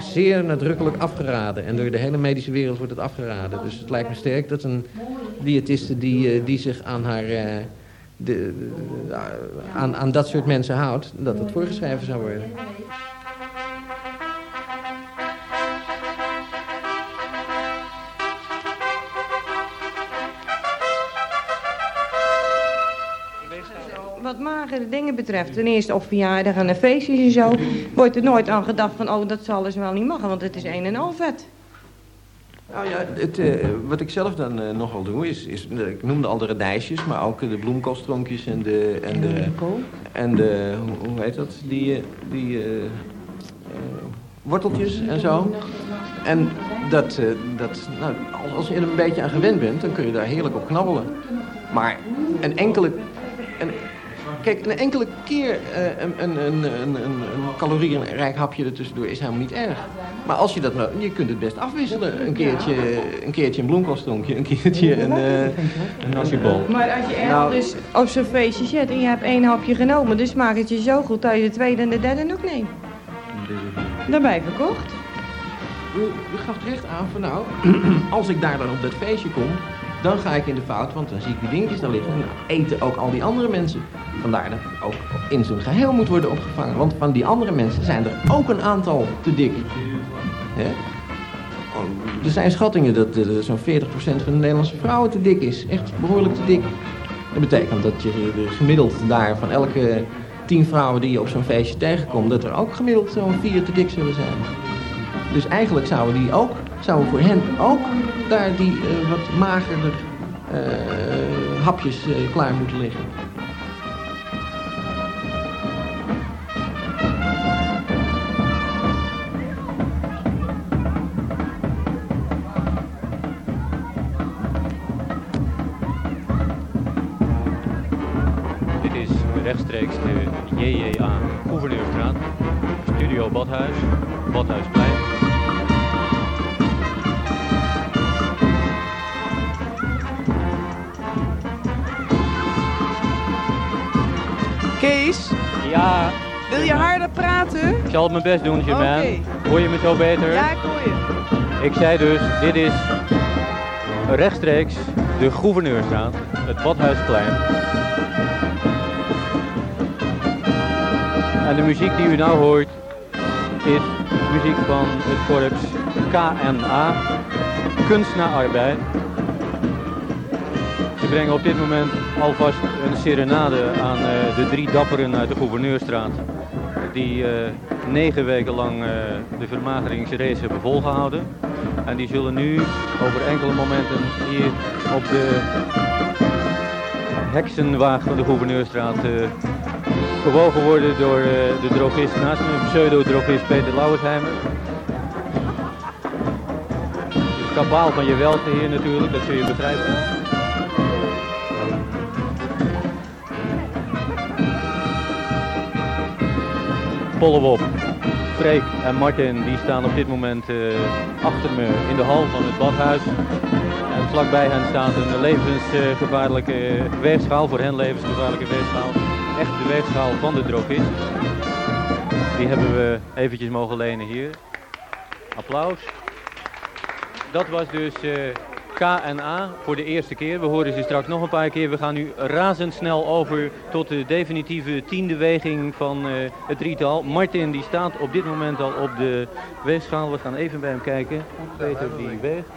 zeer nadrukkelijk afgeraden. En door de hele medische wereld wordt het afgeraden. Dus het lijkt me sterk dat een diëtiste die, die zich aan haar de, aan, aan dat soort mensen houdt, dat het voorgeschreven zou worden. Wat magere dingen betreft, ten eerste op verjaardagen en feestjes en zo, wordt er nooit aan gedacht van, oh, dat zal dus wel niet mogen, want het is een en al vet. Nou ja, het, uh, wat ik zelf dan uh, nogal doe is, is, ik noemde al de radijsjes, maar ook de bloemkoolstronkjes en de, en de, en de hoe, hoe heet dat, die, die worteltjes en zo. En dat, dat nou, als je er een beetje aan gewend bent, dan kun je daar heerlijk op knabbelen. Maar een enkele, een, kijk, een enkele keer een, een, een, een, een calorieënrijk hapje er tussendoor is helemaal niet erg. Maar als je dat nou, je kunt het best afwisselen. Een keertje een, keertje een een keertje een, uh, een nasi-bol. Maar als je ergens nou, dus op zo'n feestje zit en je hebt één hapje genomen, dus maakt het je zo goed dat je de tweede en de derde ook neemt. Daarbij verkocht. U, u gaf terecht aan van nou, als ik daar dan op dat feestje kom, dan ga ik in de fout, want dan zie ik die dingetjes daar liggen. Nou, eten ook al die andere mensen. Vandaar dat het ook in zijn geheel moet worden opgevangen. Want van die andere mensen zijn er ook een aantal te dik. Hè? Er zijn schattingen dat uh, zo'n 40% van de Nederlandse vrouwen te dik is. Echt behoorlijk te dik. Dat betekent dat je gemiddeld daar van elke 10 vrouwen die je op zo'n feestje tegenkomt... dat er ook gemiddeld zo'n 4 te dik zullen zijn. Dus eigenlijk zouden die ook, zouden voor hen ook daar die uh, wat magerder uh, hapjes klaar moeten liggen. Rechtstreeks de JJA Gouverneurstraat, Studio Badhuis, Badhuisplein. Kees, Ja, wil je harder praten? ik zal het mijn best doen, Germain. Oké. Hoor je me zo beter? Ja, ik hoor je. Ik zei dus, dit is rechtstreeks de Gouverneurstraat, het Badhuisplein. En de muziek die u nou hoort is muziek van het korps KNA, Kunst na Arbeid. Ze brengen op dit moment alvast een serenade aan eh, de drie dapperen uit de Gouverneurstraat. Die eh, negen weken lang eh, de vermageringsrace hebben volgehouden. En die zullen nu over enkele momenten hier op de heksenwaag van de Gouverneurstraat gewogen worden door eh, de drogist naast me, pseudo-drogist Peter Lauwersheimer. Het kabaal van je welste hier natuurlijk, dat zul je begrijpen. Pollewop, Freek en Martin die staan op dit moment eh, achter me in de hal van het badhuis. En vlakbij hen staat een levensgevaarlijke weegschaal, voor hen levensgevaarlijke weegschaal. Echt de weegschaal van de drogist. Die hebben we eventjes mogen lenen hier. Applaus. Dat was dus eh, KNA voor de eerste keer. We horen ze straks nog een paar keer. We gaan nu razendsnel over tot de definitieve tiende weging van eh, het drietal. Martin die staat op dit moment al op de weegschaal. We gaan even bij hem kijken. Hoe Peter die weegt.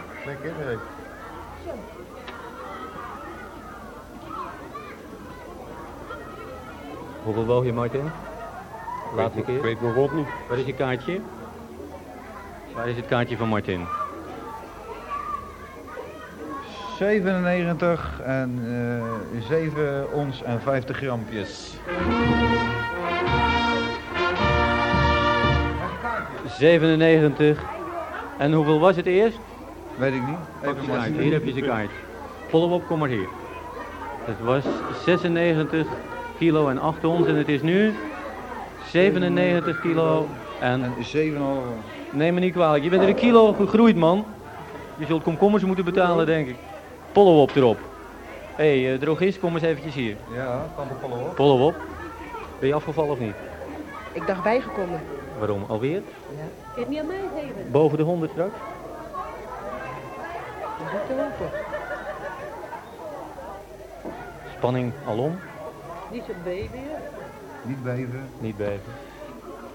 Hoeveel woog je Martin? Laatste keer. Ik weet mijn god niet. Waar is je kaartje? Waar is het kaartje van Martin? 97 en eh 7 ons en 50 grampjes. 97. En hoeveel was het eerst? Weet ik niet. Even maar. Hier heb je zijn kaart. Volop, kom maar hier. Het was 96 kilo en 8 ons en het is nu 97 kilo en... 7,5 Neem me niet kwalijk, je bent er een kilo gegroeid man. Je zult komkommers moeten betalen denk ik. Pollo op erop. Hé, hey, eh, drogist, kom eens eventjes hier. Ja, kan de pollen op. Pollo op. Ben je afgevallen of niet? Ik dacht bijgekomen. Waarom? Alweer? Ja. Je het niet aan mij geven? Boven de 100 straks? Dat is te hopen. Spanning alom? Niet baby. Niet beven. Niet beven.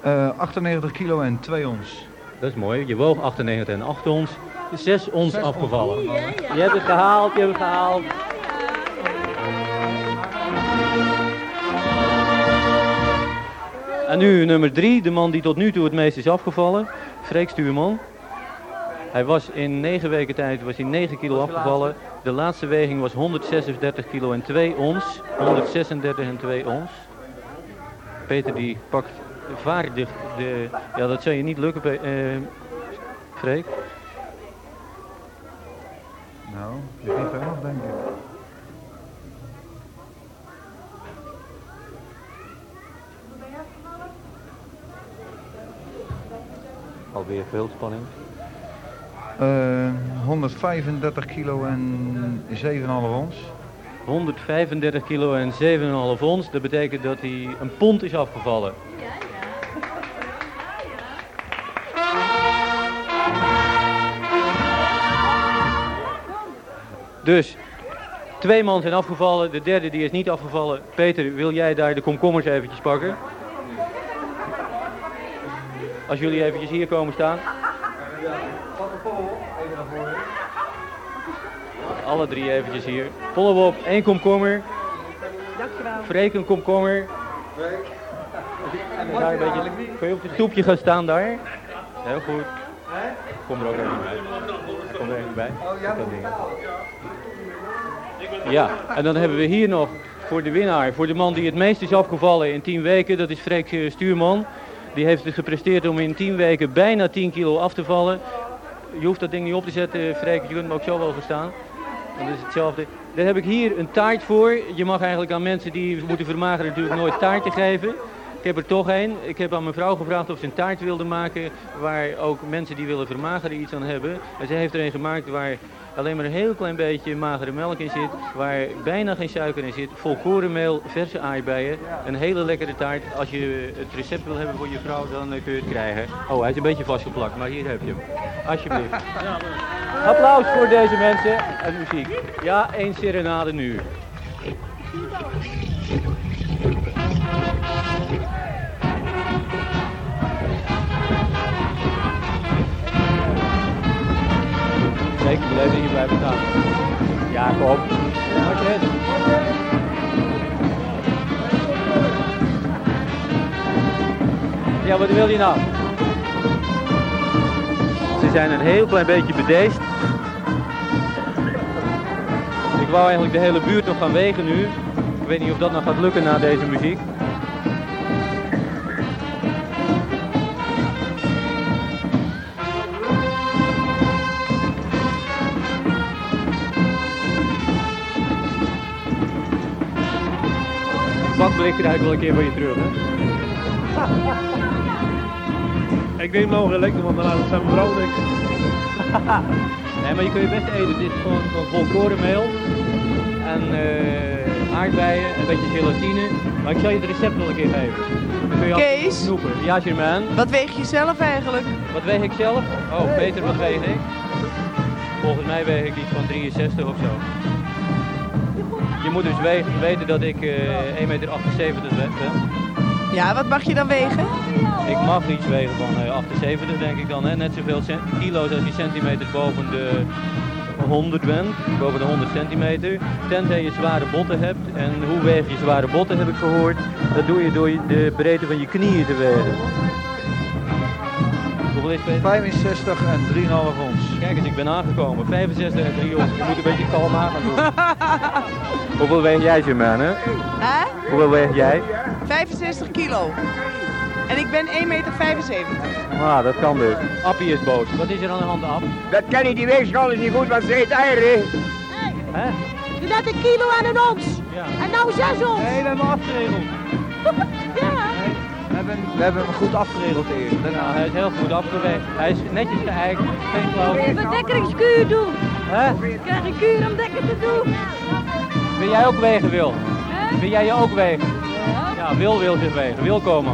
Eh 98 kilo en 2 ons. Dat is mooi. Je woog 98 en 8 ons. 6 ons Zes afgevallen. ons. Ja, ja. Je hebt het gehaald, je hebt het gehaald. En nu nummer 3, de man die tot nu toe het meest is afgevallen. Freek Stuurman. Hij was in 9 weken tijd was hij 9 kilo afgevallen. De laatste weging was 136 kilo en 2 ons. 136 en 2 ons. Peter die pakt vaardig de... Ja, dat zou je niet lukken, Pe- eh, Freek. Nou, je niet ver af, denk ik. Alweer veel spanning. Eh 135 kilo en 7,5 ons. 135 kilo en 7,5 ons. Dat betekent dat hij een pond is afgevallen. Dus, twee man zijn afgevallen, de derde die is niet afgevallen. Peter, wil jij daar de komkommers eventjes pakken? Als jullie eventjes hier komen staan. Alle drie eventjes hier. Volop op, één komkommer. Dankjewel. Freek een komkommer. En daar een beetje, kun je op het stoepje gaan staan daar? Heel goed. Kom er ook even bij. Kom er even bij. Ja, en dan hebben we hier nog voor de winnaar, voor de man die het meest is afgevallen in 10 weken, dat is Freek eh, Stuurman. Die heeft het gepresteerd om in 10 weken bijna 10 kilo af te vallen. Je hoeft dat ding niet op te zetten, Freek, je kunt hem ook zo wel verstaan. Hetzelfde. Daar heb ik hier een taart voor. Je mag eigenlijk aan mensen die moeten vermageren natuurlijk nooit taarten geven. Ik heb er toch een. Ik heb aan mijn vrouw gevraagd of ze een taart wilde maken waar ook mensen die willen vermageren iets aan hebben. En ze heeft er een gemaakt waar alleen maar een heel klein beetje magere melk in zit, waar bijna geen suiker in zit, volkorenmeel, verse aardbeien. Een hele lekkere taart. Als je het recept wil hebben voor je vrouw, dan eh, kun je het krijgen. Oh, hij is een beetje vastgeplakt, maar hier heb je hem. Alsjeblieft. Applaus voor deze mensen en muziek. Ja, één serenade nu. Blijf hier blijven staan. Jacob. Wat je? Ja, wat wil je nou? Ze zijn een heel klein beetje bedeesd. Ik wou eigenlijk de hele buurt nog gaan wegen nu. Ik weet niet of dat nog gaat lukken na deze muziek. Bakblik krijg ik wel een keer van je terug, hè? Ik neem nou lekker, want dan laat het zijn vrouw niks. nee, maar je kun je best eten. Dit is gewoon van volkorenmeel en eh, aardbeien, een beetje gelatine. Maar ik zal je het recept wel een keer geven. Dan kun je Kees? Ja, Germain. Wat weeg je zelf eigenlijk? Wat weeg ik zelf? Oh, Peter, wat weeg ik? Volgens mij weeg ik iets van 63 of zo. Moet dus we- weten dat ik eh 1,78 meter ben. Ja, wat mag je dan wegen? Ik mag iets wegen van eh, 78 denk ik dan. Hè? Net zoveel kilo's als je centimeter boven de 100 bent. Boven de 100 centimeter. Tenzij je zware botten hebt. En hoe weeg je zware botten heb ik gehoord. Dat doe je door de breedte van je knieën te wegen. Hoeveel is het? Peter? 65 en 3,5 ons. Kijk eens, ik ben aangekomen. 65 en 3 ons. Je moet een beetje kalm aan gaan doen. Hoeveel weeg jij, Germain, hè? Hoeveel weeg jij? 65 kilo. En ik ben 1,75 meter. Ah, dat kan dus. Appie is boos. Wat is er aan de hand, App? Dat kan niet, die weegschaal is niet goed, want ze eet eieren. Hè? Je net een kilo aan een ons. Ja. En nou zes ons. Hebben afgeregeld. ja. We hebben, we hebben hem goed afgeregeld eerst. Ja, hij is heel goed afgeweegd. Hij is netjes geëikt. Geen flauw. Verdekkingskuur doen. Hè? Krijg een kuur om dekken te doen. Wil jij ook wegen, Wil? Wil jij je ook wegen? Ja, Wil wil zich wegen. Wil komen.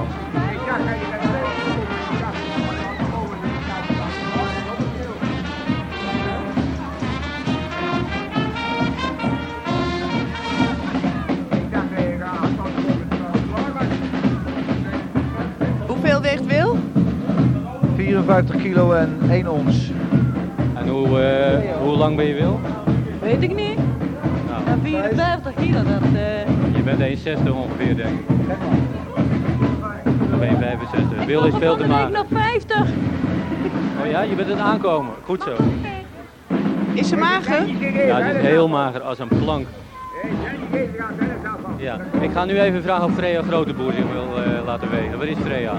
54 kilo en 1 ons. En hoe, eh, hoe lang ben je Wil? Weet ik niet. Nou, En 54 kilo, dat... eh je bent 1,60 ongeveer, denk ik. Of 1,65. Wil is veel te Ik mager. nog 50. Oh ja, je bent het aankomen. Goed zo. Is ze mager? Ja, het is heel mager als een plank. Ja, ik ga nu even vragen of Freya Groteboer zich wil eh, laten wegen. Waar is Freya?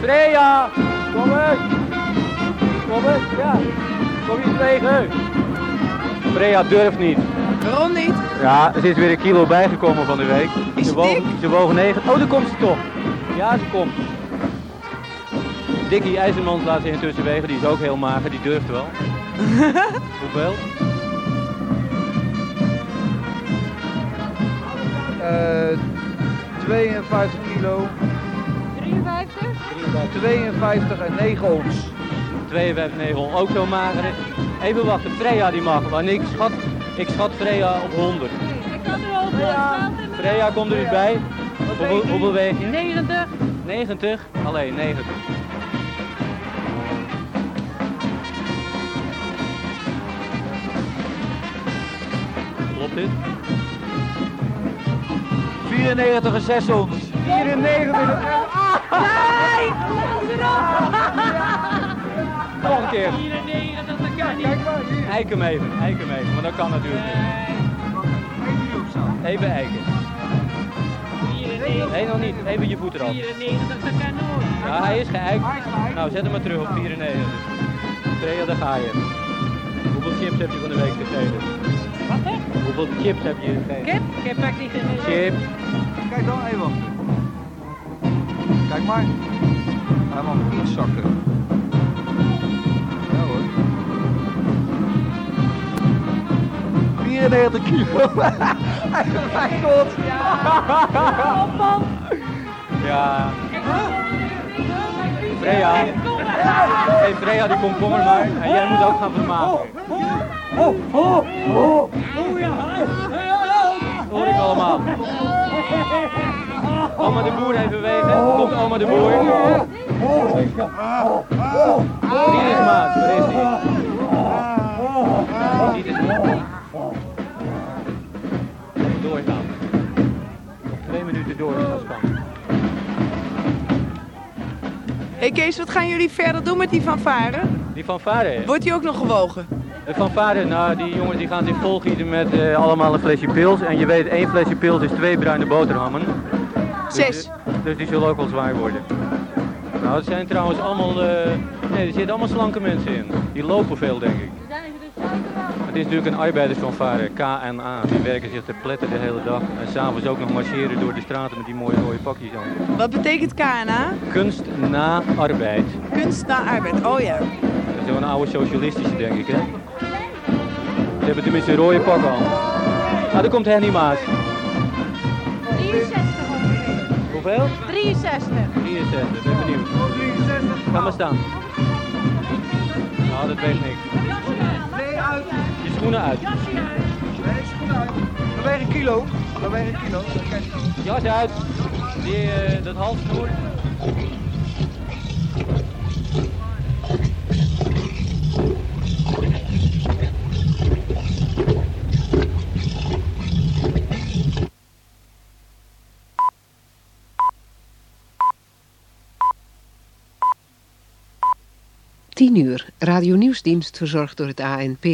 Freya! Kom eens! Kom eens, ja. Kom je eens wegen? Freya durft niet. Waarom niet? Ja, ze is weer een kilo bijgekomen van de week. Is ze ze woog, dik? Ze woog 9. Oh, daar komt ze toch. Ja, ze komt. Dikkie IJzermans laat zich intussen wegen. Die is ook heel mager. Die durft wel. Hoeveel? Eh 52 kilo, 53. 52 en 9 ons. 52, 900. Ook zo mager. Even wachten. Freya die mag. Want ik schat, ik schat Freya op 100. Ik kan er. Ja. Freya komt er dus bij. Hoeveel, hoeveel weeg je? 90. 90? Alleen 90. Klopt dit? 94 en 6 ons. 94. Nee! Nog een keer. 94, dat kan niet. Eik hem even, eik hem even, maar dat kan natuurlijk niet. Even eiken. Nee, nog niet. Even je voet eraf. 94, dat kan nooit. Ja, hij is geëikt. Nou, zet hem maar terug op 94. Freya, daar ga je. Hoeveel chips heb je van de week gegeten? Wat hè? Hoeveel chips heb je gegeven? Kip? Kip heb ik niet gegeten. Chips. Kijk dan even. Kijk maar. Hij mag niet zakken. Ja hoor. 94 kilo. Mijn god. Ja, man. Ja. Freya. Hey Freya, die komkommer maar. En jij moet ook gaan vermageren. Oh, oh, oh. Oh ja. hoor ik allemaal. Oma de boer even wegen. Komt oma de boer. Rinus Maat, waar is. Doorgaan. Nog twee minuten door, dat is spannend. Hé hey Kees, wat gaan jullie verder doen met die fanfare? Die fanfare. Wordt die ook nog gewogen? De fanfare, nou die jongens die gaan zich volgieten met eh, allemaal een flesje pils. En je weet, één flesje pils is twee bruine boterhammen. Dus, Zes. eh, Dus die zullen ook wel zwaar worden. Nou, het zijn trouwens allemaal, eh, nee, er zitten allemaal slanke mensen in. Die lopen veel, denk ik. Het is natuurlijk een arbeidersfanfare, KNA. Die werken zich te pletten de hele dag. En s'avonds ook nog marcheren door de straten met die mooie rode pakjes aan. Wat betekent KNA? Kunst na arbeid. Kunst na arbeid. Oh ja. Dat is zo'n oude socialistische, denk ik, hè? Ze hebben tenminste een rode pak aan. Ah, daar komt Henny Maas. Hoeveel? 63. 63, ben benieuwd. 63. Ga maar staan. Nou, dat weet ik. Nee, uit. Je schoenen uit. Jasje uit. Nee, schoenen uit. We wegen een kilo. We wegen een kilo. Jas uit. Die, uh, dat halsnoer. 1 uur, verzorgd door het ANP.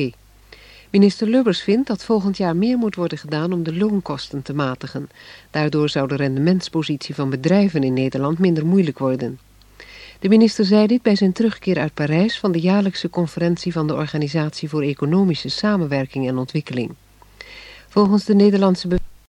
Minister Lubbers vindt dat volgend jaar meer moet worden gedaan om de loonkosten te matigen. Daardoor zou de rendementspositie van bedrijven in Nederland minder moeilijk worden. De minister zei dit bij zijn terugkeer uit Parijs van de jaarlijkse conferentie van de Organisatie voor Economische Samenwerking en Ontwikkeling. Volgens de Nederlandse